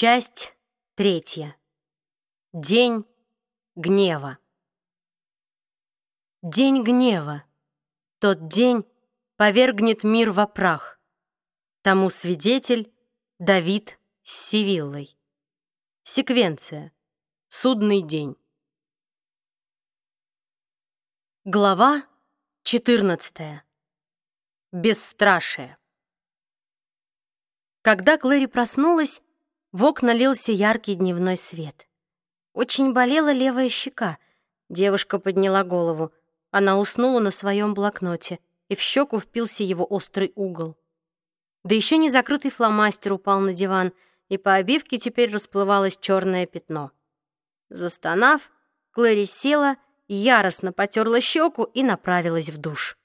Часть третья. День гнева. День гнева. Тот день повергнет мир во прах. Тому свидетель Давид с Сивиллой. Секвенция. Судный день. Глава 14. Бесстрашие. Когда Клэри проснулась, в окна лился яркий дневной свет. Очень болела левая щека. Девушка подняла голову. Она уснула на своем блокноте, и в щеку впился его острый угол. Да еще не закрытый фломастер упал на диван, и по обивке теперь расплывалось черное пятно. Застонав, Клэри села, яростно потерла щеку и направилась в душ.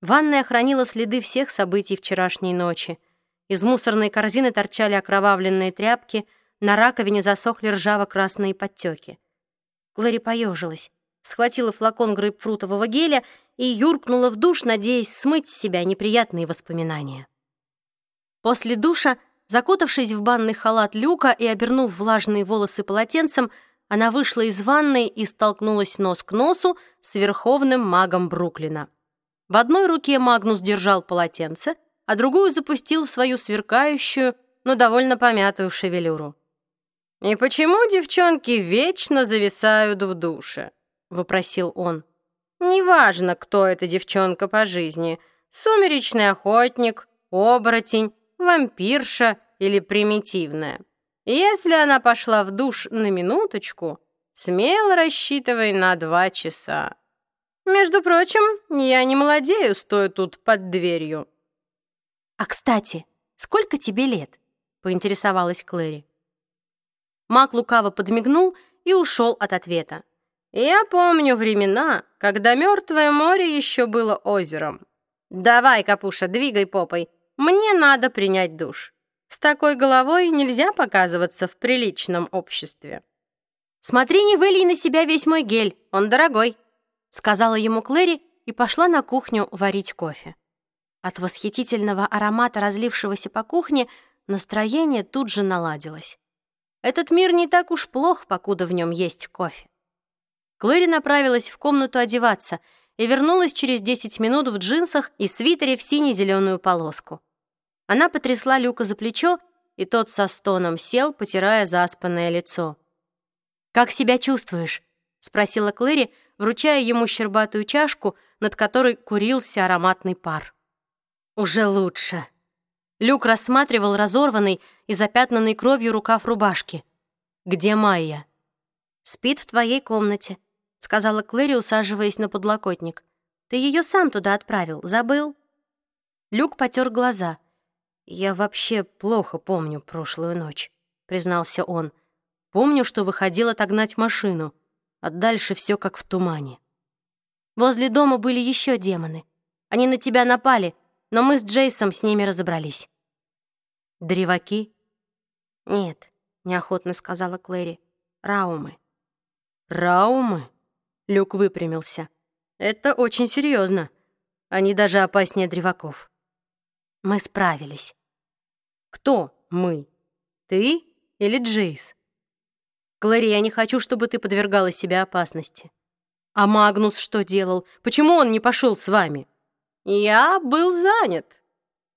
Ванная хранила следы всех событий вчерашней ночи — из мусорной корзины торчали окровавленные тряпки, на раковине засохли ржаво-красные подтеки. Глэри поежилась, схватила флакон грейпфрутового геля и юркнула в душ, надеясь смыть с себя неприятные воспоминания. После душа, закутавшись в банный халат люка и обернув влажные волосы полотенцем, она вышла из ванной и столкнулась нос к носу с верховным магом Бруклина. В одной руке Магнус держал полотенце — а другую запустил в свою сверкающую, но довольно помятую шевелюру. «И почему девчонки вечно зависают в душе?» — вопросил он. «Неважно, кто эта девчонка по жизни — сумеречный охотник, оборотень, вампирша или примитивная. Если она пошла в душ на минуточку, смело рассчитывай на два часа. Между прочим, я не молодею, стоя тут под дверью. «А, кстати, сколько тебе лет?» — поинтересовалась Клэри. Мак лукаво подмигнул и ушел от ответа. «Я помню времена, когда Мертвое море еще было озером. Давай, Капуша, двигай попой. Мне надо принять душ. С такой головой нельзя показываться в приличном обществе». «Смотри, не вылей на себя весь мой гель, он дорогой», — сказала ему Клэри и пошла на кухню варить кофе. От восхитительного аромата, разлившегося по кухне, настроение тут же наладилось. Этот мир не так уж плох, покуда в нем есть кофе. Клэри направилась в комнату одеваться и вернулась через 10 минут в джинсах и свитере в сине-зеленую полоску. Она потрясла Люка за плечо, и тот со стоном сел, потирая заспанное лицо. «Как себя чувствуешь?» — спросила Клэри, вручая ему щербатую чашку, над которой курился ароматный пар. Уже лучше. Люк рассматривал разорванный и запятнанный кровью рукав рубашки. «Где Майя?» «Спит в твоей комнате», — сказала Клэри, усаживаясь на подлокотник. «Ты ее сам туда отправил, забыл?» Люк потер глаза. «Я вообще плохо помню прошлую ночь», — признался он. «Помню, что выходил отогнать машину, а дальше все как в тумане». «Возле дома были еще демоны. Они на тебя напали, но мы с Джейсом с ними разобрались». «Древаки?» «Нет», — неохотно сказала Клэри. «Раумы». «Раумы?» — Люк выпрямился. «Это очень серьезно. Они даже опаснее древаков». «Мы справились». «Кто мы? Ты или Джейс?» «Клэри, я не хочу, чтобы ты подвергала себя опасности». «А Магнус что делал? Почему он не пошел с вами?» «Я был занят».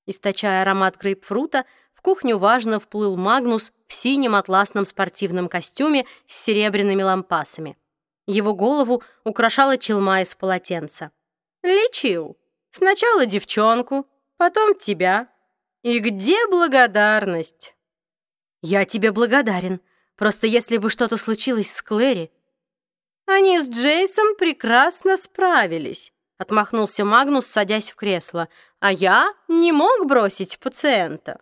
Источая аромат грейпфрута, в кухню важно вплыл Магнус в синем атласном спортивном костюме с серебряными лампасами. Его голову украшала челма из полотенца. «Лечил. Сначала девчонку, потом тебя. И где благодарность?» «Я тебе благодарен. Просто если бы что-то случилось с Клэри...» «Они с Джейсом прекрасно справились. Отмахнулся Магнус, садясь в кресло. А я не мог бросить пациента.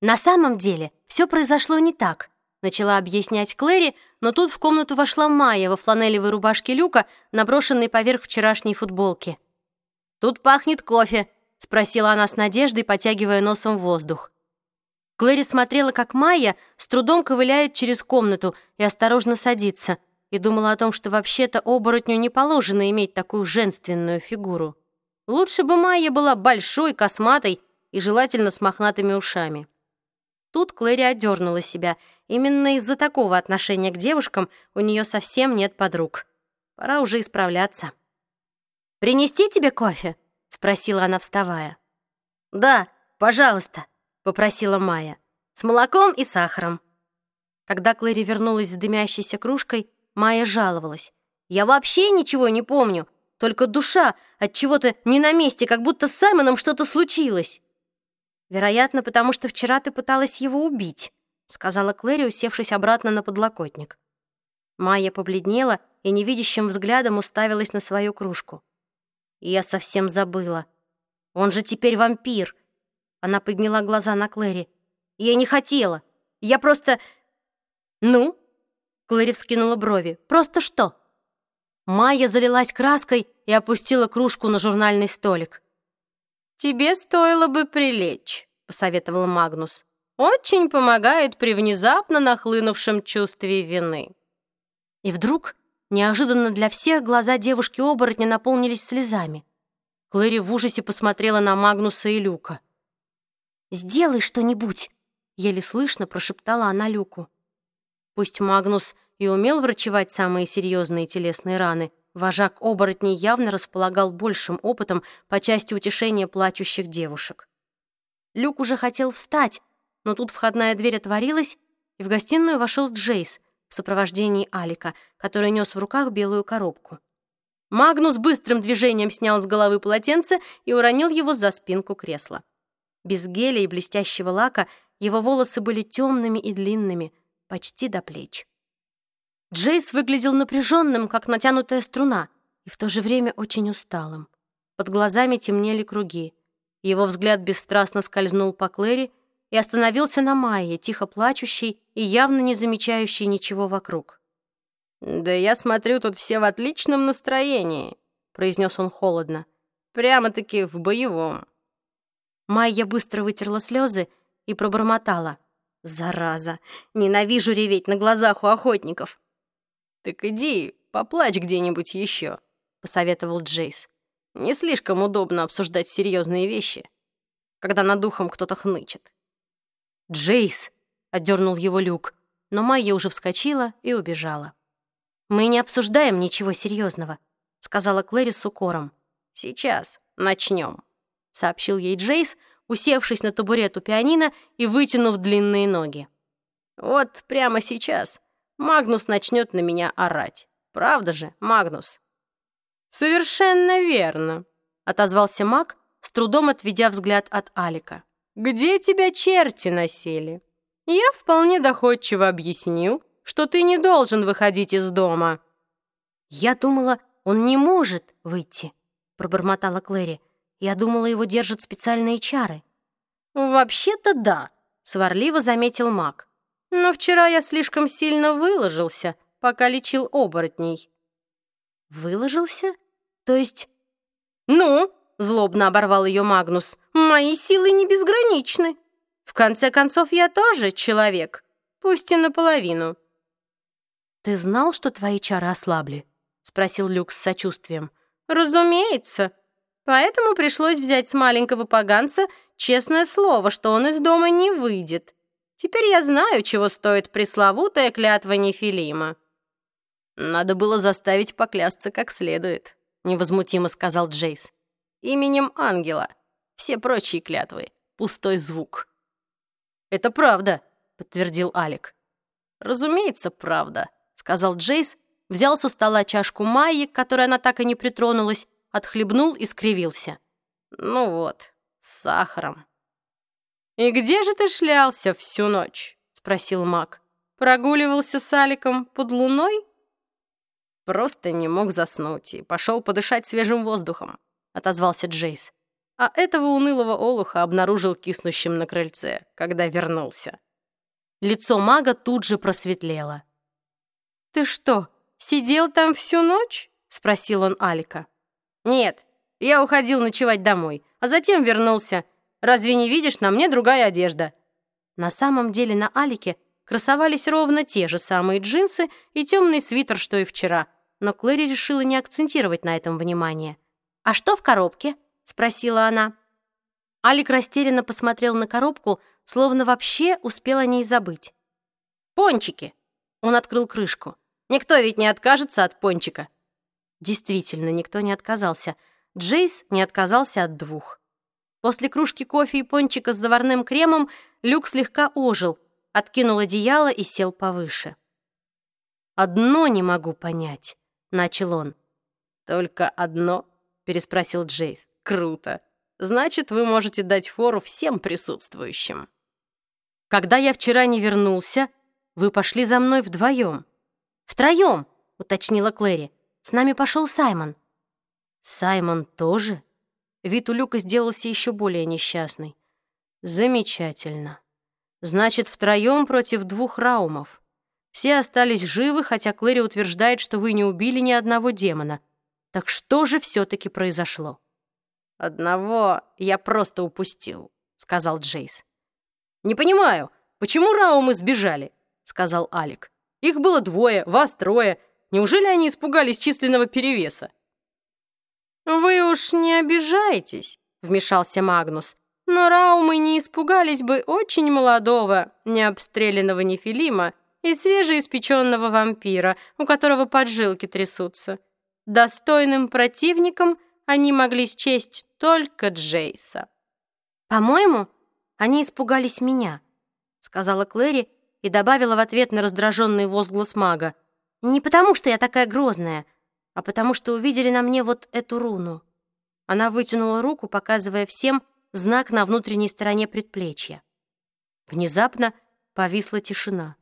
На самом деле все произошло не так, начала объяснять Клэри, но тут в комнату вошла Майя во фланелевой рубашке Люка, наброшенной поверх вчерашней футболки. «Тут пахнет кофе», — спросила она с надеждой, потягивая носом воздух. Клэри смотрела, как Майя с трудом ковыляет через комнату и осторожно садится — и думала о том, что вообще-то оборотню не положено иметь такую женственную фигуру. Лучше бы Майя была большой, косматой и желательно с мохнатыми ушами. Тут Клэри отдернула себя. Именно из-за такого отношения к девушкам у нее совсем нет подруг. Пора уже исправляться. «Принести тебе кофе?» — спросила она, вставая. «Да, пожалуйста», — попросила Майя. «С молоком и сахаром». Когда Клэри вернулась с дымящейся кружкой, Майя жаловалась. «Я вообще ничего не помню, только душа от чего-то не на месте, как будто с Саймоном что-то случилось». «Вероятно, потому что вчера ты пыталась его убить», сказала Клэри, усевшись обратно на подлокотник. Майя побледнела и невидящим взглядом уставилась на свою кружку. «Я совсем забыла. Он же теперь вампир!» Она подняла глаза на Клэри. «Я не хотела. Я просто...» «Ну?» Клэри вскинула брови. «Просто что?» Майя залилась краской и опустила кружку на журнальный столик. «Тебе стоило бы прилечь», — посоветовал Магнус. «Очень помогает при внезапно нахлынувшем чувстве вины». И вдруг, неожиданно для всех, глаза девушки-оборотня наполнились слезами. Клэри в ужасе посмотрела на Магнуса и Люка. «Сделай что-нибудь!» — еле слышно прошептала она Люку. Пусть Магнус и умел врачевать самые серьезные телесные раны, Вожак оборотней явно располагал большим опытом по части утешения плачущих девушек. Люк уже хотел встать, но тут входная дверь отворилась, и в гостиную вошел Джейс в сопровождении Алика, который нес в руках белую коробку. Магнус быстрым движением снял с головы полотенце и уронил его за спинку кресла. Без геля и блестящего лака его волосы были темными и длинными, почти до плеч. Джейс выглядел напряженным, как натянутая струна, и в то же время очень усталым. Под глазами темнели круги. Его взгляд бесстрастно скользнул по Клэри и остановился на Майе, тихо плачущей и явно не замечающей ничего вокруг. «Да я смотрю, тут все в отличном настроении», — произнес он холодно. «Прямо-таки в боевом». Майя быстро вытерла слезы и пробормотала. «Зараза! Ненавижу реветь на глазах у охотников!» «Так иди, поплачь где-нибудь еще», — посоветовал Джейс. «Не слишком удобно обсуждать серьезные вещи, когда над духом кто-то хнычет». «Джейс!» — отдернул его Люк, но Майя уже вскочила и убежала. «Мы не обсуждаем ничего серьезного», — сказала Клэри с укором. «Сейчас начнем», — сообщил ей Джейс, усевшись на табурет у пианино и вытянув длинные ноги. «Вот прямо сейчас Магнус начнет на меня орать. Правда же, Магнус?» «Совершенно верно», — отозвался маг, с трудом отведя взгляд от Алика. «Где тебя черти носили? Я вполне доходчиво объяснил, что ты не должен выходить из дома». «Я думала, он не может выйти», — пробормотала Клэри. «Я думала, его держат специальные чары». «Вообще-то да», — сварливо заметил маг. Но вчера я слишком сильно выложился, пока лечил оборотней». «Выложился? То есть...» «Ну?» — злобно оборвал ее Магнус. «Мои силы не безграничны. В конце концов, я тоже человек, пусть и наполовину». «Ты знал, что твои чары ослабли?» — спросил Люк с сочувствием. «Разумеется. Поэтому пришлось взять с маленького поганца честное слово, что он из дома не выйдет. Теперь я знаю, чего стоит пресловутая клятва Нефилима». «Надо было заставить поклясться как следует», — невозмутимо сказал Джейс. «Именем ангела. Все прочие клятвы. Пустой звук». «Это правда», — подтвердил Алик. «Разумеется, правда», — сказал Джейс, взял со стола чашку Майи, которой она так и не притронулась, отхлебнул и скривился. «Ну вот, с сахаром». «И где же ты шлялся всю ночь?» — спросил маг. «Прогуливался с Аликом под луной?» «Просто не мог заснуть и пошел подышать свежим воздухом», — отозвался Джейс. А этого унылого олуха обнаружил киснущим на крыльце, когда вернулся. Лицо мага тут же просветлело. «Ты что, сидел там всю ночь?» — спросил он Алика. «Нет, я уходил ночевать домой, а затем вернулся Разве не видишь, на мне другая одежда?» На самом деле на Алике красовались ровно те же самые джинсы и темный свитер, что и вчера, но Клэри решила не акцентировать на этом внимание. «А что в коробке?» — спросила она. Алик растерянно посмотрел на коробку, словно вообще успел о ней забыть. «Пончики!» Он открыл крышку. «Никто ведь не откажется от пончика». Действительно, никто не отказался. Джейс не отказался от двух. После кружки кофе и пончика с заварным кремом Люк слегка ожил, откинул одеяло и сел повыше. «Одно не могу понять», — начал он. «Только одно?» — переспросил Джейс. «Круто. Значит, вы можете дать фору всем присутствующим». «Когда я вчера не вернулся, вы пошли за мной вдвоем». «Втроем», — уточнила Клэри. «С нами пошел Саймон». «Саймон тоже?» Вид у Люка сделался еще более несчастный. «Замечательно. Значит, втроем против двух раумов. Все остались живы, хотя Клэри утверждает, что вы не убили ни одного демона. Так что же все-таки произошло?» «Одного я просто упустил», — сказал Джейс. «Не понимаю, почему Раумы сбежали?» — сказал Алик. «Их было двое, вас трое. Неужели они испугались численного перевеса?» «Вы уж не обижайтесь», — вмешался Магнус. «Но Раумы не испугались бы очень молодого, необстрелянного нефилима и свежеиспеченного вампира, у которого поджилки трясутся. Достойным противником они могли счесть только Джейса. «По-моему, они испугались меня», — сказала Клэри и добавила в ответ на раздраженный возглас мага. «Не потому, что я такая грозная, а потому что увидели на мне вот эту руну». Она вытянула руку, показывая всем знак на внутренней стороне предплечья. Внезапно повисла тишина.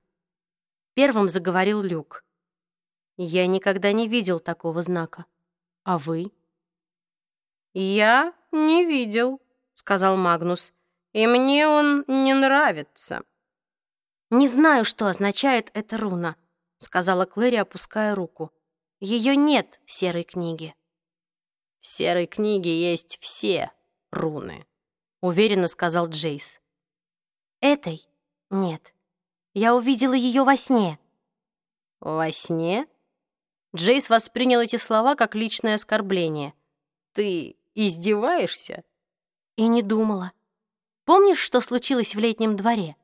Первым заговорил Люк. «Я никогда не видел такого знака. А вы?» «Я не видел», — сказал Магнус, «и мне он не нравится». «Не знаю, что означает эта руна», — сказала Клэри, опуская руку. «Ее нет в серой книге». «В серой книге есть все руны», — уверенно сказал Джейс. «Этой нет. Я увидела ее во сне». «Во сне?» Джейс воспринял эти слова как личное оскорбление. «Ты Издеваешься?» И не думала. Помнишь, что случилось в летнем дворе?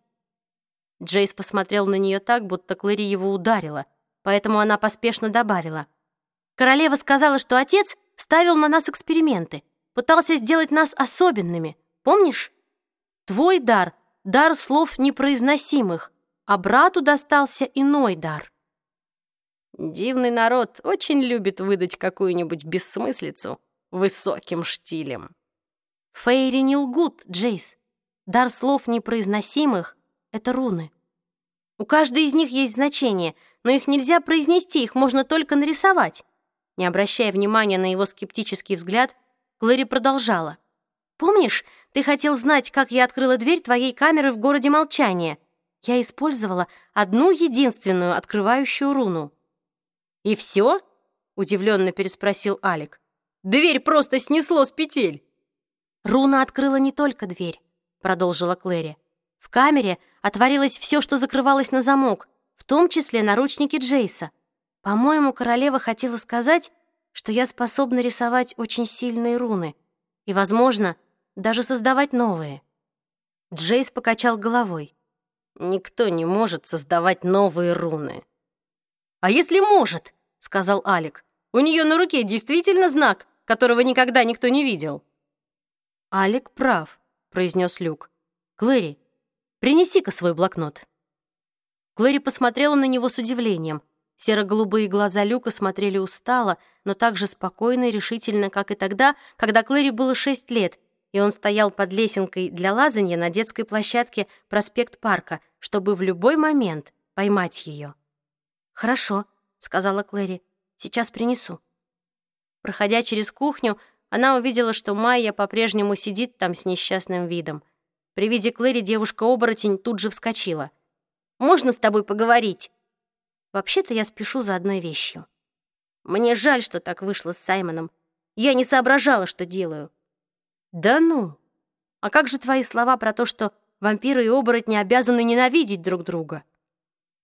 Джейс посмотрел на нее так, будто Клэри его ударила, поэтому она поспешно добавила. Королева сказала, что отец ставил на нас эксперименты, пытался сделать нас особенными. Помнишь? Твой дар — дар слов непроизносимых, а брату достался иной дар. Дивный народ очень любит выдать какую-нибудь бессмыслицу, высоким штилем. Фейри не лгут, Джейс. Дар слов непроизносимых — это руны. У каждой из них есть значение, но их нельзя произнести, их можно только нарисовать. Не обращая внимания на его скептический взгляд, Клэри продолжала. «Помнишь, ты хотел знать, как я открыла дверь твоей камеры в городе Молчания? Я использовала одну единственную открывающую руну». «И все?» — удивленно переспросил Алик. Дверь просто снесло с петель!» «Руна открыла не только дверь», — продолжила Клэри. «В камере отворилось все, что закрывалось на замок, в том числе наручники Джейса. По-моему, королева хотела сказать, что я способна рисовать очень сильные руны и, возможно, даже создавать новые». Джейс покачал головой. «Никто не может создавать новые руны». «А если может?» — сказал Алик. «У нее на руке действительно знак, которого никогда никто не видел». «Алик прав», — произнес Люк. «Клэри, принеси-ка свой блокнот». Клэри посмотрела на него с удивлением. Серо-голубые глаза Люка смотрели устало, но так же спокойно и решительно, как и тогда, когда Клэри было шесть лет, и он стоял под лесенкой для лазанья на детской площадке проспект Парка, чтобы в любой момент поймать ее. «Хорошо», — сказала Клэри, — «сейчас принесу». Проходя через кухню, она увидела, что Майя по-прежнему сидит там с несчастным видом. При виде Клэри девушка-оборотень тут же вскочила. «Можно с тобой поговорить?» «Вообще-то я спешу за одной вещью. Мне жаль, что так вышло с Саймоном. Я не соображала, что делаю». «Да ну! А как же твои слова про то, что вампиры и оборотни обязаны ненавидеть друг друга?»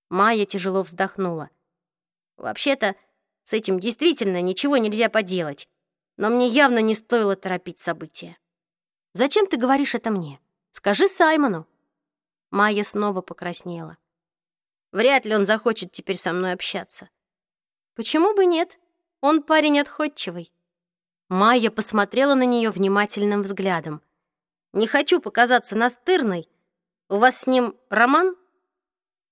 Майя тяжело вздохнула. «Вообще-то, с этим действительно ничего нельзя поделать. Но мне явно не стоило торопить события. Зачем ты говоришь это мне? Скажи Саймону. Майя снова покраснела. Вряд ли он захочет теперь со мной общаться. Почему бы нет? Он парень отходчивый. Майя посмотрела на нее внимательным взглядом. «Не хочу показаться настырной. У вас с ним роман?»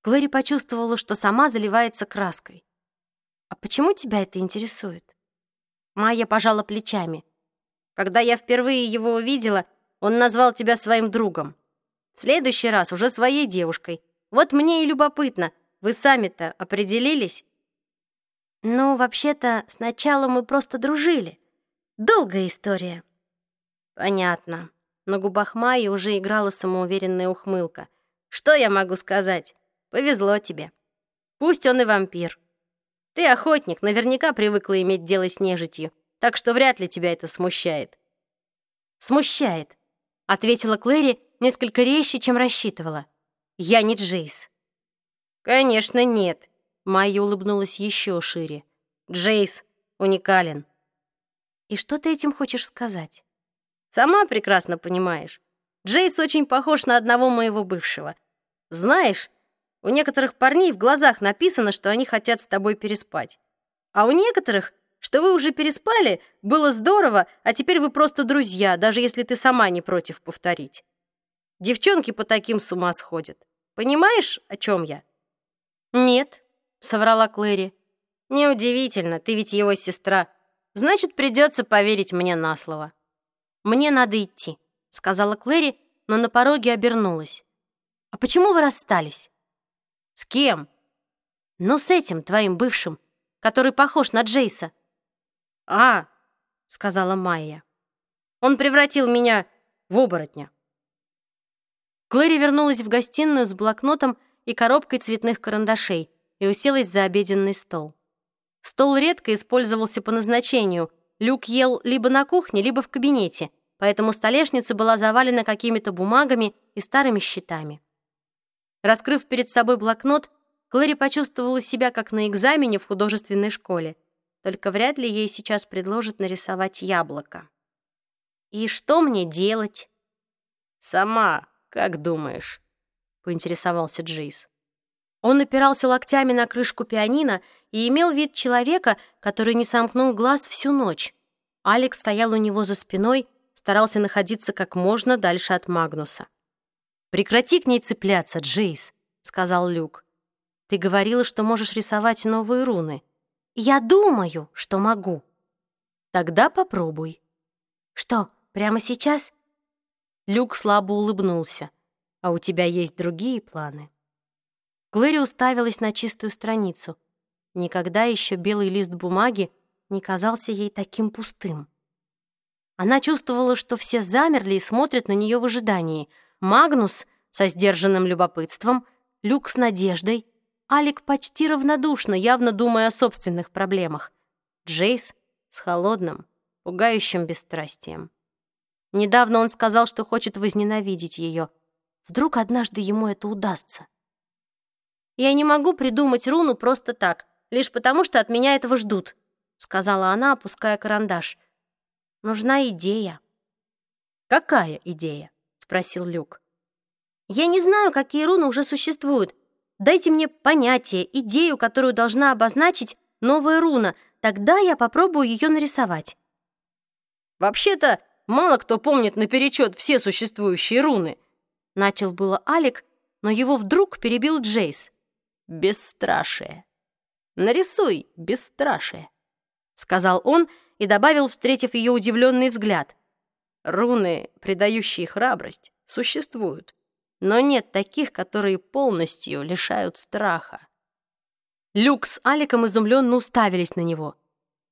Глэри почувствовала, что сама заливается краской. «А почему тебя это интересует?» Майя пожала плечами. «Когда я впервые его увидела, он назвал тебя своим другом. В следующий раз уже своей девушкой. Вот мне и любопытно, вы сами-то определились?» «Ну, вообще-то, сначала мы просто дружили», Долгая история». «Понятно». На губах Майи уже играла самоуверенная ухмылка. «Что я могу сказать? Повезло тебе. Пусть он и вампир. Ты охотник, наверняка привыкла иметь дело с нежитью, так что вряд ли тебя это смущает». «Смущает», — ответила Клэри несколько резче, чем рассчитывала. «Я не Джейс». «Конечно, нет», — Майя улыбнулась еще шире. «Джейс уникален». И что ты этим хочешь сказать? Сама прекрасно понимаешь. Джейс очень похож на одного моего бывшего. Знаешь, у некоторых парней в глазах написано, что они хотят с тобой переспать. А у некоторых, что вы уже переспали, было здорово, а теперь вы просто друзья, даже если ты сама не против повторить. Девчонки по таким с ума сходят. Понимаешь, о чем я? Нет, соврала Клэри. Неудивительно, ты ведь его сестра. Значит, придется поверить мне на слово. Мне надо идти, сказала Клэри, но на пороге обернулась. А почему вы расстались? С кем? Ну, с этим твоим бывшим, который похож на Джейса. А, сказала Майя. Он превратил меня в оборотня. Клэри вернулась в гостиную с блокнотом и коробкой цветных карандашей и уселась за обеденный стол. Стол редко использовался по назначению. Люк ел либо на кухне, либо в кабинете, поэтому столешница была завалена какими-то бумагами и старыми счетами. Раскрыв перед собой блокнот, Клэри почувствовала себя как на экзамене в художественной школе. Только вряд ли ей сейчас предложат нарисовать яблоко. «И что мне делать?» «Сама, как думаешь?» — поинтересовался Джейс. Он опирался локтями на крышку пианино и имел вид человека, который не сомкнул глаз всю ночь. Алекс стоял у него за спиной, старался находиться как можно дальше от Магнуса. «Прекрати к ней цепляться, Джейс», — сказал Люк. «Ты говорила, что можешь рисовать новые руны». «Я думаю, что могу». «Тогда попробуй». «Что, прямо сейчас?» Люк слабо улыбнулся. «А у тебя есть другие планы?» Глэри уставилась на чистую страницу. Никогда еще белый лист бумаги не казался ей таким пустым. Она чувствовала, что все замерли и смотрят на нее в ожидании. Магнус со сдержанным любопытством, Люк с надеждой, Алик почти равнодушно, явно думая о собственных проблемах. Джейс с холодным, пугающим бесстрастием. Недавно он сказал, что хочет возненавидеть ее. Вдруг однажды ему это удастся. «Я не могу придумать руну просто так, лишь потому, что от меня этого ждут», сказала она, опуская карандаш. «Нужна идея». «Какая идея?» спросил Люк. «Я не знаю, какие руны уже существуют. Дайте мне понятие, идею, которую должна обозначить новая руна. Тогда я попробую ее нарисовать». «Вообще-то, мало кто помнит наперечет все существующие руны», начал было Алик, но его вдруг перебил Джейс бесстрашие. Нарисуй бесстрашие», — сказал он и добавил, встретив ее удивленный взгляд. «Руны, придающие храбрость, существуют, но нет таких, которые полностью лишают страха». Люк с Аликом изумленно уставились на него.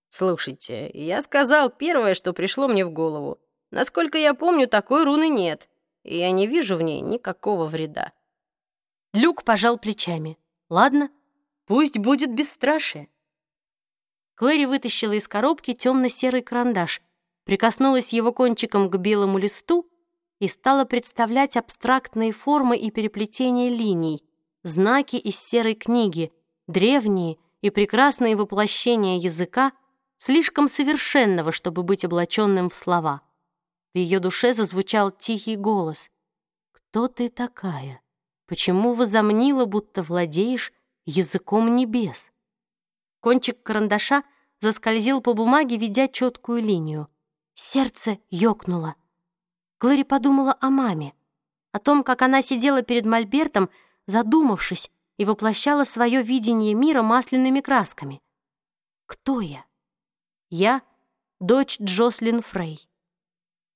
«Слушайте, я сказал первое, что пришло мне в голову. Насколько я помню, такой руны нет, и я не вижу в ней никакого вреда». Люк пожал плечами. Ладно, пусть будет бесстрашие. Клэри вытащила из коробки темно-серый карандаш, прикоснулась его кончиком к белому листу и стала представлять абстрактные формы и переплетения линий, знаки из серой книги, древние и прекрасные воплощения языка, слишком совершенного, чтобы быть облаченным в слова. В ее душе зазвучал тихий голос. «Кто ты такая? почему возомнила, будто владеешь языком небес? Кончик карандаша заскользил по бумаге, ведя четкую линию. Сердце ёкнуло. Глэри подумала о маме, о том, как она сидела перед мольбертом, задумавшись, и воплощала свое видение мира масляными красками. Кто я? Я — дочь Джослин Фрей.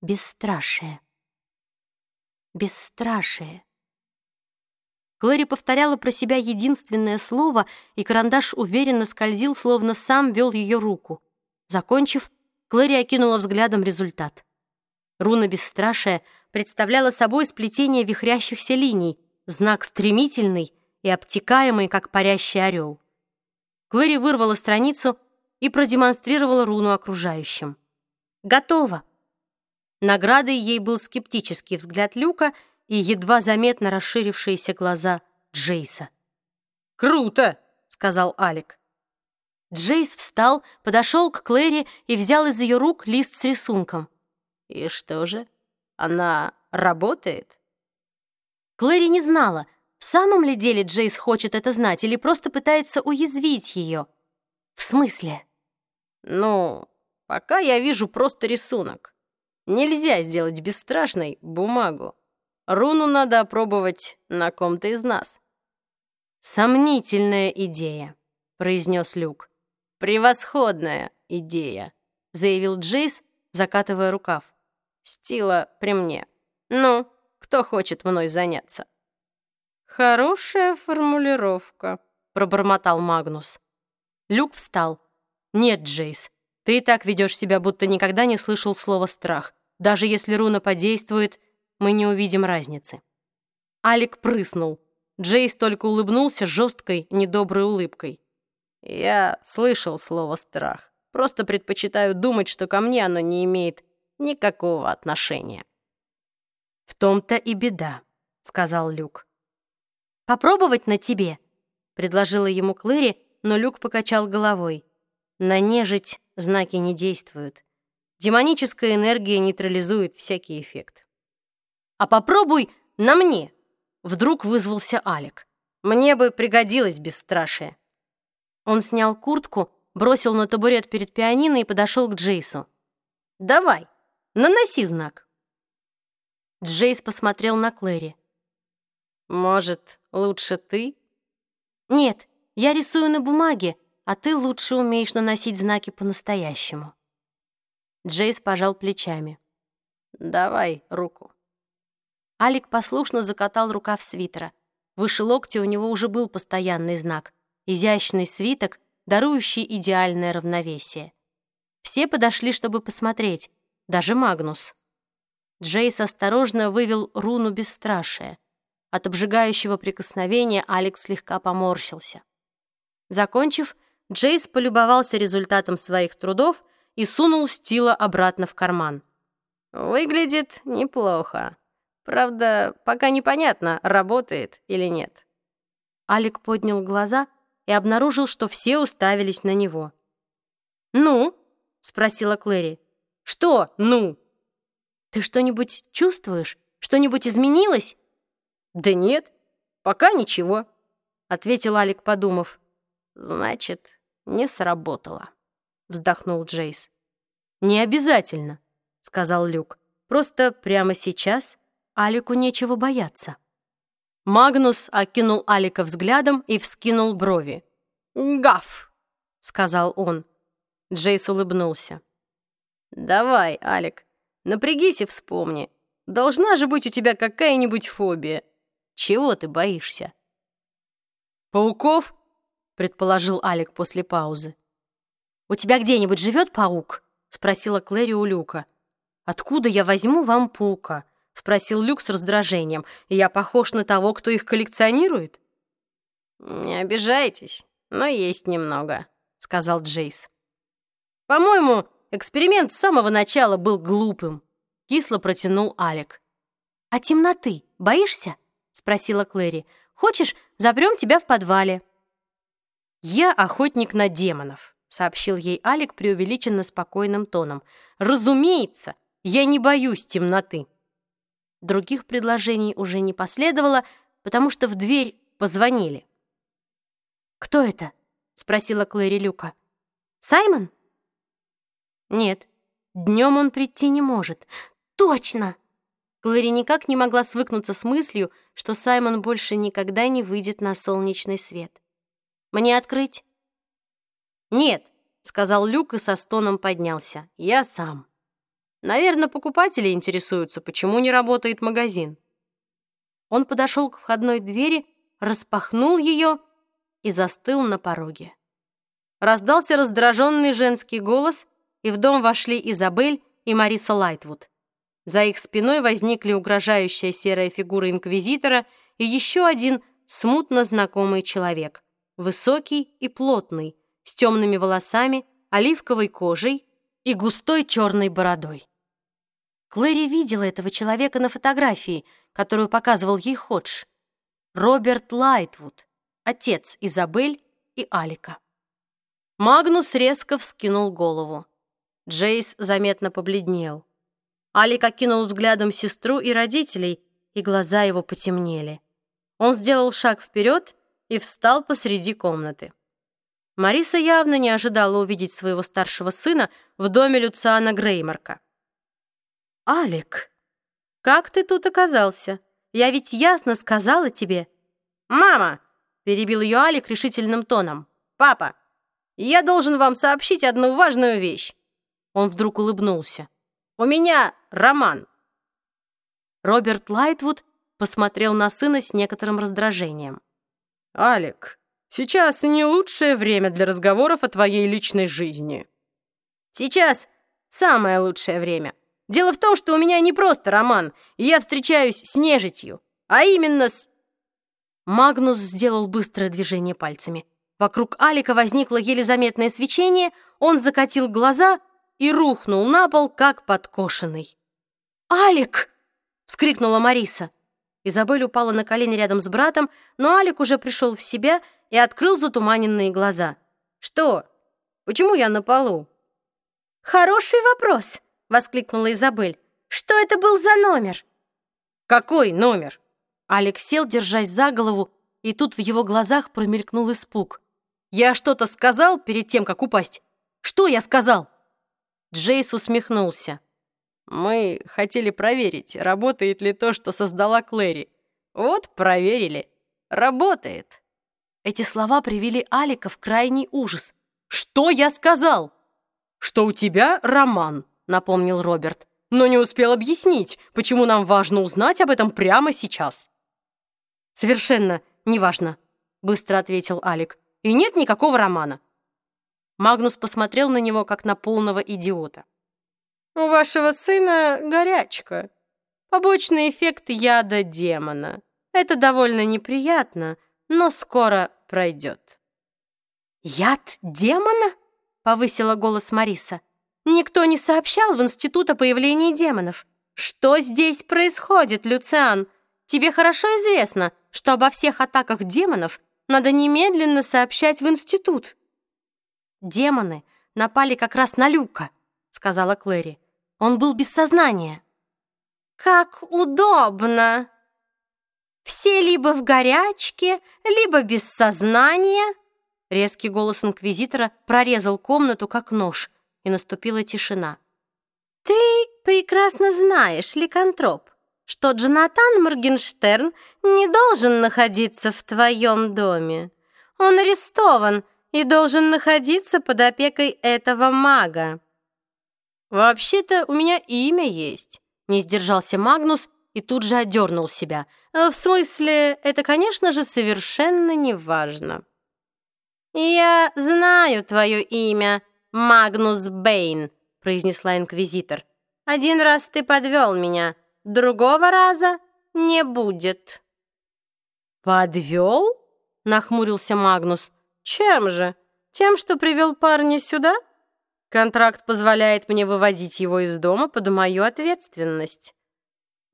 Бесстрашие. Бесстрашие. Клэри повторяла про себя единственное слово, и карандаш уверенно скользил, словно сам вел ее руку. Закончив, Клэри окинула взглядом результат. Руна бесстрашия представляла собой сплетение вихрящихся линий, знак стремительный и обтекаемый, как парящий орел. Клэри вырвала страницу и продемонстрировала руну окружающим. «Готово!» Наградой ей был скептический взгляд Люка и едва заметно расширившиеся глаза Джейса. «Круто!» — сказал Алик. Джейс встал, подошел к Клэри и взял из ее рук лист с рисунком. «И что же? Она работает?» Клэри не знала, в самом ли деле Джейс хочет это знать или просто пытается уязвить ее. В смысле? «Ну, пока я вижу просто рисунок. Нельзя сделать бесстрашной бумагу. Руну надо опробовать на ком-то из нас». «Сомнительная идея», — произнес Люк. «Превосходная идея», — заявил Джейс, закатывая рукав. «Стила при мне. Ну, кто хочет мной заняться?» «Хорошая формулировка», — пробормотал Магнус. Люк встал. «Нет, Джейс, ты и так ведешь себя, будто никогда не слышал слова «страх». Даже если руна подействует, мы не увидим разницы». Алик прыснул. Джейс только улыбнулся жесткой, недоброй улыбкой. «Я слышал слово «страх». Просто предпочитаю думать, что ко мне оно не имеет никакого отношения». «В том-то и беда», — сказал Люк. «Попробовать на тебе?» — предложила ему Клэри, но Люк покачал головой. «На нежить знаки не действуют. Демоническая энергия нейтрализует всякий эффект». «А попробуй на мне!» — вдруг вызвался Алик. «Мне бы пригодилось бесстрашие». Он снял куртку, бросил на табурет перед пианино и подошел к Джейсу. «Давай, наноси знак». Джейс посмотрел на Клэри. «Может, лучше ты?» «Нет, я рисую на бумаге, а ты лучше умеешь наносить знаки по-настоящему». Джейс пожал плечами. «Давай руку». Алик послушно закатал рукав свитера. Выше локтя у него уже был постоянный знак — изящный свиток, дарующий идеальное равновесие. Все подошли, чтобы посмотреть, даже Магнус. Джейс осторожно вывел руну бесстрашия. От обжигающего прикосновения Алекс слегка поморщился. Закончив, Джейс полюбовался результатом своих трудов и сунул стила обратно в карман. «Выглядит неплохо. Правда, пока непонятно, работает или нет». Алик поднял глаза и обнаружил, что все уставились на него. «Ну?» — спросила Клэри. «Что «ну»?» Ты что-нибудь чувствуешь? Что-нибудь изменилось?» «Да нет, пока ничего», — ответил Алик, подумав. «Значит, не сработало», — вздохнул Джейс. «Не обязательно», — сказал Люк. «Просто прямо сейчас Алику нечего бояться». Магнус окинул Алика взглядом и вскинул брови. «Гав!» — сказал он. Джейс улыбнулся. «Давай, Алик, Напрягись и вспомни. Должна же быть у тебя какая-нибудь фобия. Чего ты боишься?» «Пауков?» — предположил Алик после паузы. «У тебя где-нибудь живет паук?» — спросила Клэри у Люка. «Откуда я возьму вам паука?» — спросил Люк с раздражением. «Я похож на того, кто их коллекционирует?» «Не обижайтесь, но есть немного», — сказал Джейс. «По-моему, Эксперимент с самого начала был глупым. Кисло протянул Алек. «А темноты боишься?» — спросила Клэри. «Хочешь, запрем тебя в подвале?» «Я охотник на демонов», — сообщил ей Алик преувеличенно спокойным тоном. «Разумеется, я не боюсь темноты». Других предложений уже не последовало, потому что в дверь позвонили. «Кто это?» — спросила Клэри Люка. «Саймон?» «Нет, днем он прийти не может». «Точно!» Клэри никак не могла свыкнуться с мыслью, что Саймон больше никогда не выйдет на солнечный свет. «Мне открыть?» «Нет», — сказал Люк и со стоном поднялся. «Я сам». «Наверное, покупатели интересуются, почему не работает магазин». Он подошел к входной двери, распахнул ее и застыл на пороге. Раздался раздраженный женский голос, и в дом вошли Изабель и Мариса Лайтвуд. За их спиной возникли угрожающая серая фигура инквизитора и еще один смутно знакомый человек, высокий и плотный, с темными волосами, оливковой кожей и густой черной бородой. Клэри видела этого человека на фотографии, которую показывал ей Ходж. Роберт Лайтвуд, отец Изабель и Алика. Магнус резко вскинул голову. Джейс заметно побледнел. Алик окинул взглядом сестру и родителей, и глаза его потемнели. Он сделал шаг вперед и встал посреди комнаты. Мариса явно не ожидала увидеть своего старшего сына в доме Люциана Греймарка. «Алик, как ты тут оказался? Я ведь ясно сказала тебе». «Мама!» — перебил ее Алик решительным тоном. «Папа, я должен вам сообщить одну важную вещь». Он вдруг улыбнулся. «У меня роман». Роберт Лайтвуд посмотрел на сына с некоторым раздражением. «Алик, Сейчас не лучшее время для разговоров о твоей личной жизни. Сейчас самое лучшее время. Дело в том, что у меня не просто роман, и я встречаюсь с нежитью, а именно с... Магнус сделал быстрое движение пальцами. Вокруг Алика возникло еле заметное свечение, он закатил глаза и рухнул на пол, как подкошенный. «Алик!» — вскрикнула Мариса. Изабель упала на колени рядом с братом, но Алик уже пришел в себя и открыл затуманенные глаза. «Что? Почему я на полу?» «Хороший вопрос!» — воскликнула Изабель. «Что это был за номер?» «Какой номер?» Алекс сел, держась за голову, и тут в его глазах промелькнул испуг. «Я что-то сказал перед тем, как упасть? Что я сказал?» Джейс усмехнулся. «Мы хотели проверить, работает ли то, что создала Клэри. Вот проверили. Работает». Эти слова привели Алика в крайний ужас. «Что я сказал?» «Что у тебя роман», — напомнил Роберт, но не успел объяснить, почему нам важно узнать об этом прямо сейчас. «Совершенно неважно», — быстро ответил Алик. «И нет никакого романа». Магнус посмотрел на него, как на полного идиота. «У вашего сына горячка. Побочный эффект яда демона. Это довольно неприятно, но скоро пройдет. «Яд демона?» — повысила голос Мариса. «Никто не сообщал в институт о появлении демонов. Что здесь происходит, Люциан? Тебе хорошо известно, что обо всех атаках демонов надо немедленно сообщать в институт». «Демоны напали как раз на Люка», — сказала Клэри. «Он был без сознания». «Как удобно!» Все либо в горячке, либо без сознания. Резкий голос инквизитора прорезал комнату, как нож, и наступила тишина. Ты прекрасно знаешь, Ликантроп, что Джонатан Моргенштерн не должен находиться в твоем доме. Он арестован и должен находиться под опекой этого мага. «Вообще-то у меня имя есть», — не сдержался Магнус и тут же одернул себя. «Э, «В смысле, это, конечно же, совершенно неважно». «Я знаю твое имя, Магнус Бэйн», — произнесла инквизитор. «Один раз ты подвел меня, другого раза не будет». «Подвел?» — нахмурился Магнус. «Чем же? Тем, что привел парня сюда? Контракт позволяет мне выводить его из дома под мою ответственность».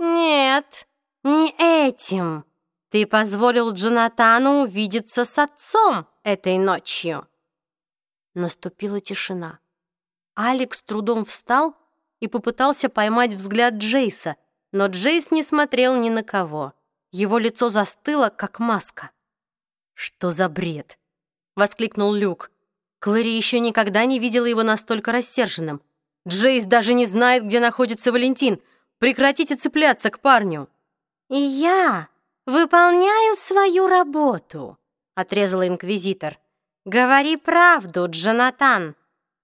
«Нет, не этим. Ты позволил Джонатану увидеться с отцом этой ночью». Наступила тишина. Алекс трудом встал и попытался поймать взгляд Джейса, но Джейс не смотрел ни на кого. Его лицо застыло, как маска. «Что за бред?» — воскликнул Люк. Клэри еще никогда не видела его настолько рассерженным. «Джейс даже не знает, где находится Валентин. Прекратите цепляться к парню!» «И я выполняю свою работу», — отрезал инквизитор. «Говори правду, Джонатан.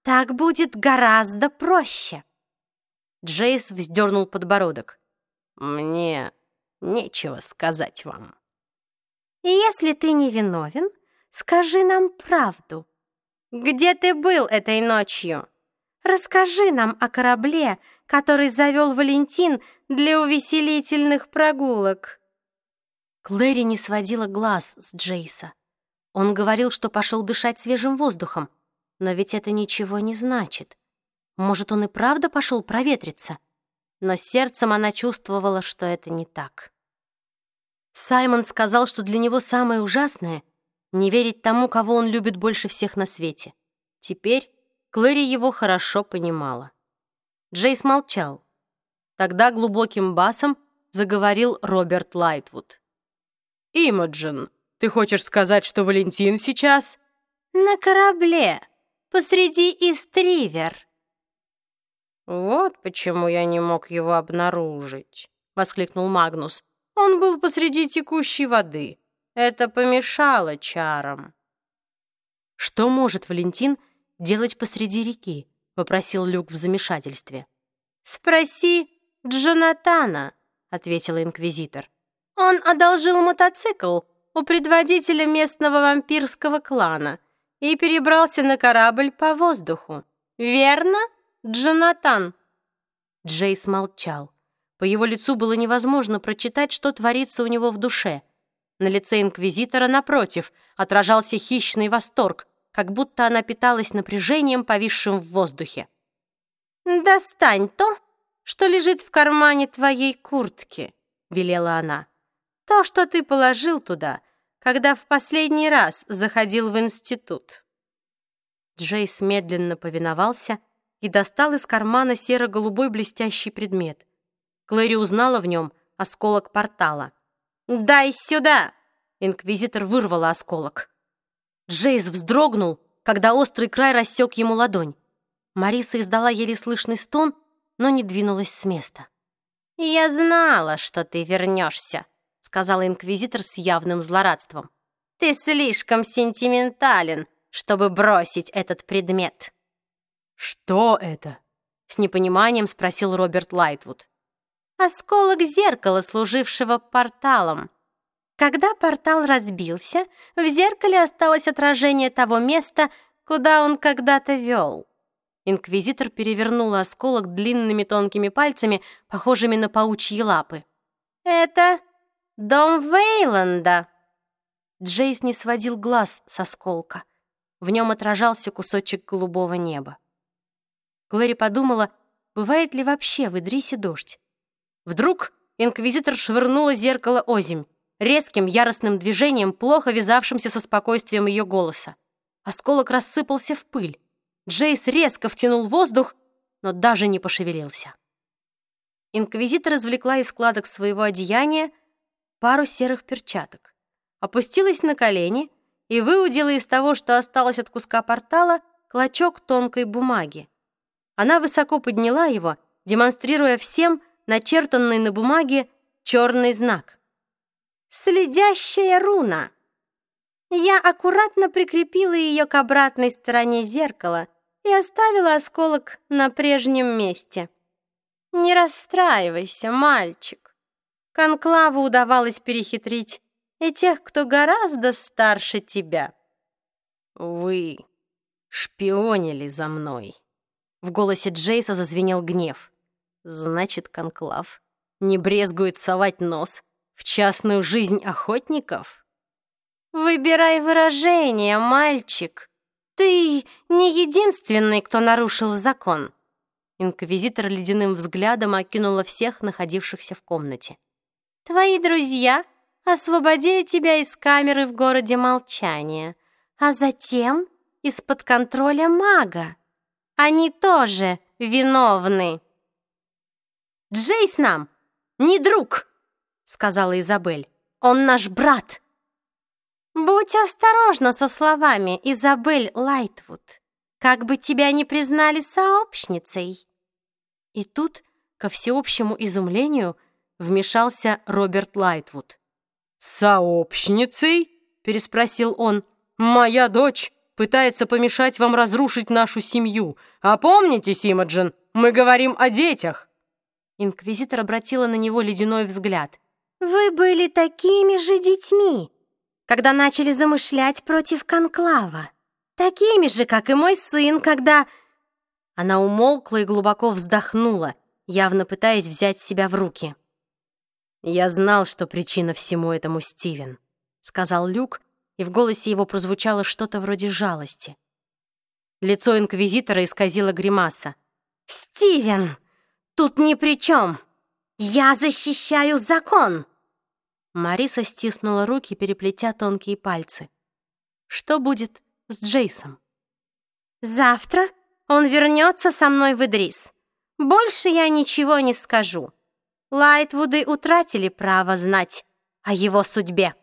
Так будет гораздо проще». Джейс вздернул подбородок. «Мне нечего сказать вам». «Если ты не виновен, скажи нам правду. Где ты был этой ночью? Расскажи нам о корабле, который завел Валентин для увеселительных прогулок». Клэри не сводила глаз с Джейса. Он говорил, что пошел дышать свежим воздухом, но ведь это ничего не значит. Может, он и правда пошел проветриться? Но сердцем она чувствовала, что это не так. Саймон сказал, что для него самое ужасное — не верить тому, кого он любит больше всех на свете. Теперь Клэри его хорошо понимала. Джейс молчал. Тогда глубоким басом заговорил Роберт Лайтвуд. «Имаджин, ты хочешь сказать, что Валентин сейчас...» «На корабле, посреди Истривер», «Вот почему я не мог его обнаружить», — воскликнул Магнус. «Он был посреди текущей воды. Это помешало чарам». «Что может Валентин делать посреди реки?» — попросил Люк в замешательстве. «Спроси Джонатана», — ответил инквизитор. «Он одолжил мотоцикл у предводителя местного вампирского клана и перебрался на корабль по воздуху. Верно?» Джонатан!» Джейс молчал. По его лицу было невозможно прочитать, что творится у него в душе. На лице инквизитора, напротив, отражался хищный восторг, как будто она питалась напряжением, повисшим в воздухе. «Достань то, что лежит в кармане твоей куртки», — велела она. «То, что ты положил туда, когда в последний раз заходил в институт». Джейс медленно повиновался, — и достал из кармана серо-голубой блестящий предмет. Клэри узнала в нем осколок портала. «Дай сюда!» Инквизитор вырвала осколок. Джейс вздрогнул, когда острый край рассек ему ладонь. Мариса издала еле слышный стон, но не двинулась с места. «Я знала, что ты вернешься», — сказал инквизитор с явным злорадством. «Ты слишком сентиментален, чтобы бросить этот предмет». «Что это?» — с непониманием спросил Роберт Лайтвуд. «Осколок зеркала, служившего порталом. Когда портал разбился, в зеркале осталось отражение того места, куда он когда-то вел». Инквизитор перевернула осколок длинными тонкими пальцами, похожими на паучьи лапы. «Это дом Вейланда». Джейс не сводил глаз с осколка. В нем отражался кусочек голубого неба. Глэри подумала, бывает ли вообще в Идрисе дождь. Вдруг инквизитор швырнула зеркало озимь, резким яростным движением, плохо вязавшимся со спокойствием ее голоса. Осколок рассыпался в пыль. Джейс резко втянул воздух, но даже не пошевелился. Инквизитор извлекла из складок своего одеяния пару серых перчаток, опустилась на колени и выудила из того, что осталось от куска портала, клочок тонкой бумаги. Она высоко подняла его, демонстрируя всем начертанный на бумаге черный знак. «Следящая руна!» Я аккуратно прикрепила ее к обратной стороне зеркала и оставила осколок на прежнем месте. Не расстраивайся, мальчик. Конклаву удавалось перехитрить и тех, кто гораздо старше тебя. Вы шпионили за мной. В голосе Джейса зазвенел гнев. Значит, Конклав не брезгует совать нос в частную жизнь охотников? Выбирай выражение, мальчик. Ты не единственный, кто нарушил закон. Инквизитор ледяным взглядом окинула всех находившихся в комнате. Твои друзья освободили тебя из камеры в городе молчания, а затем из-под контроля мага. Они тоже виновны. «Джейс нам не друг!» — сказала Изабель. Он наш брат. Будь осторожна со словами, Изабель Лайтвуд. Как бы тебя не признали сообщницей. И тут, ко всеобщему изумлению, вмешался Роберт Лайтвуд. «Сообщницей?» — переспросил он. «Моя дочь пытается помешать вам разрушить нашу семью. А помните, Симаджин, мы говорим о детях!» Инквизитор обратила на него ледяной взгляд. «Вы были такими же детьми, когда начали замышлять против Конклава. Такими же, как и мой сын, когда...» Она умолкла и глубоко вздохнула, явно пытаясь взять себя в руки. «Я знал, что причина всему этому Стивен», — сказал Люк, и в голосе его прозвучало что-то вроде жалости. Лицо инквизитора исказило гримаса. «Стивен, тут ни при чем. Я защищаю закон!» Мариса стиснула руки, переплетя тонкие пальцы. «Что будет с Джейсом?» «Завтра он вернется со мной в Идрис. Больше я ничего не скажу. Лайтвуды утратили право знать о его судьбе».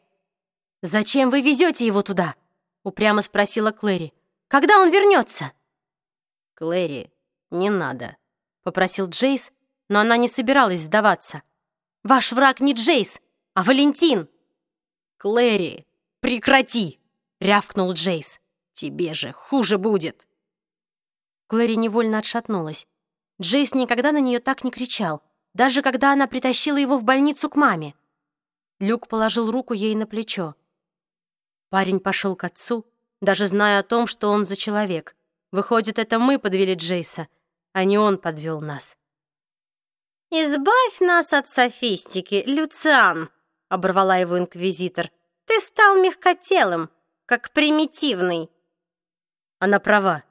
«Зачем вы везете его туда?» — упрямо спросила Клэри. «Когда он вернется?» «Клэри, не надо», — попросил Джейс, но она не собиралась сдаваться. «Ваш враг не Джейс, а Валентин!» «Клэри, прекрати!» — рявкнул Джейс. «Тебе же хуже будет!» Клэри невольно отшатнулась. Джейс никогда на нее так не кричал, даже когда она притащила его в больницу к маме. Люк положил руку ей на плечо. Парень пошел к отцу, даже зная о том, что он за человек. Выходит, это мы подвели Джейса, а не он подвел нас. «Избавь нас от софистики, Люциан!» — оборвала его инквизитор. «Ты стал мягкотелым, как примитивный». Она права.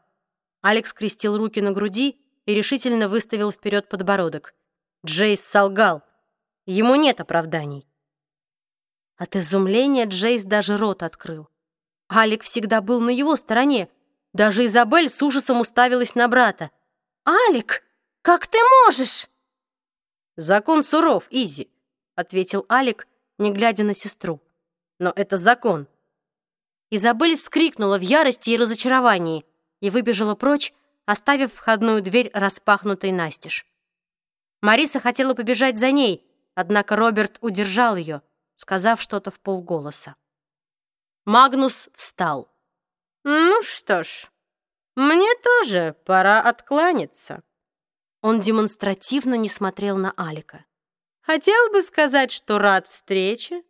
Алекс крестил руки на груди и решительно выставил вперед подбородок. Джейс солгал. Ему нет оправданий. От изумления Джейс даже рот открыл. Алик всегда был на его стороне. Даже Изабель с ужасом уставилась на брата. «Алик, как ты можешь?» «Закон суров, Изи», — ответил Алик, не глядя на сестру. «Но это закон». Изабель вскрикнула в ярости и разочаровании и выбежала прочь, оставив входную дверь распахнутой настежь. Мариса хотела побежать за ней, однако Роберт удержал ее, сказав что-то в полголоса. Магнус встал. «Ну что ж, мне тоже пора откланяться». Он демонстративно не смотрел на Алика. Хотел бы сказать, что рад встрече,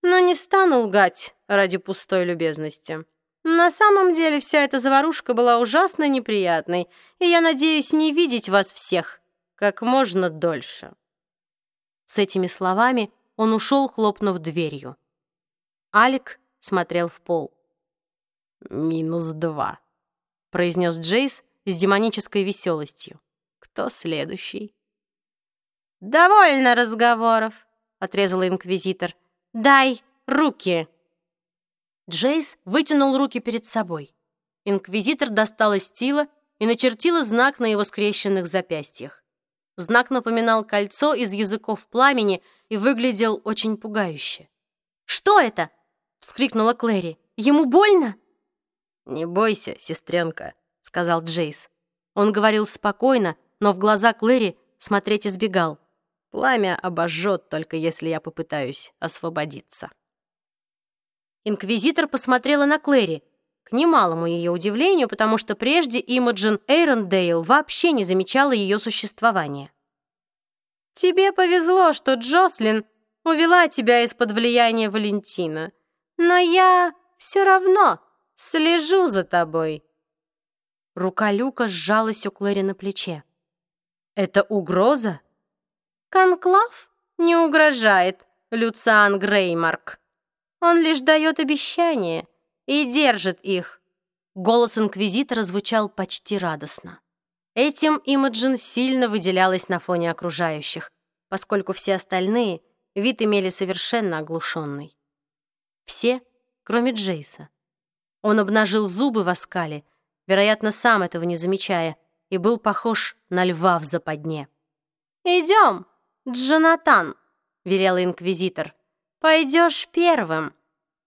но не стану лгать ради пустой любезности. На самом деле вся эта заварушка была ужасно неприятной, и я надеюсь не видеть вас всех как можно дольше». С этими словами он ушел, хлопнув дверью. Алик смотрел в пол. «Минус два», — произнес Джейс с демонической веселостью. «Кто следующий?» «Довольно разговоров», — отрезал инквизитор. «Дай руки». Джейс вытянул руки перед собой. Инквизитор достал из стила и начертила знак на его скрещенных запястьях. Знак напоминал кольцо из языков пламени и выглядел очень пугающе. «Что это?» — вскрикнула Клэри. «Ему больно?» «Не бойся, сестренка», — сказал Джейс. Он говорил спокойно, но в глаза Клэри смотреть избегал. Пламя обожжет, только если я попытаюсь освободиться. Инквизитор посмотрела на Клэри, к немалому ее удивлению, потому что прежде Имаджин Эйрондейл вообще не замечала ее существования. «Тебе повезло, что Джослин увела тебя из-под влияния Валентина, но я все равно слежу за тобой». Рука Люка сжалась у Клэри на плече. «Это угроза?» Конклав не угрожает, Люциан Греймарк. Он лишь дает обещания и держит их. Голос инквизитора звучал почти радостно. Этим Имаджин сильно выделялась на фоне окружающих, поскольку все остальные вид имели совершенно оглушенный. Все, кроме Джейса. Он обнажил зубы в оскале, вероятно, сам этого не замечая, и был похож на льва в западне. «Идем!» «Джонатан», — велел инквизитор, Пойдешь первым.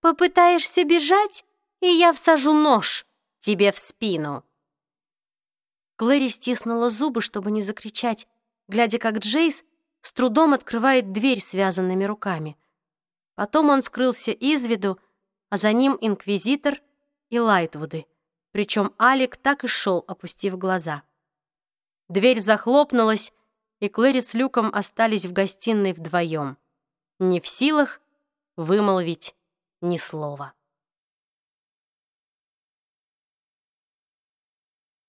Попытаешься бежать, и я всажу нож тебе в спину». Клэри стиснула зубы, чтобы не закричать, глядя, как Джейс с трудом открывает дверь связанными руками. Потом он скрылся из виду, а за ним Инквизитор и Лайтвуды. Причем Алик так и шел, опустив глаза. Дверь захлопнулась, и Клэри с Люком остались в гостиной вдвоем, не в силах вымолвить ни слова.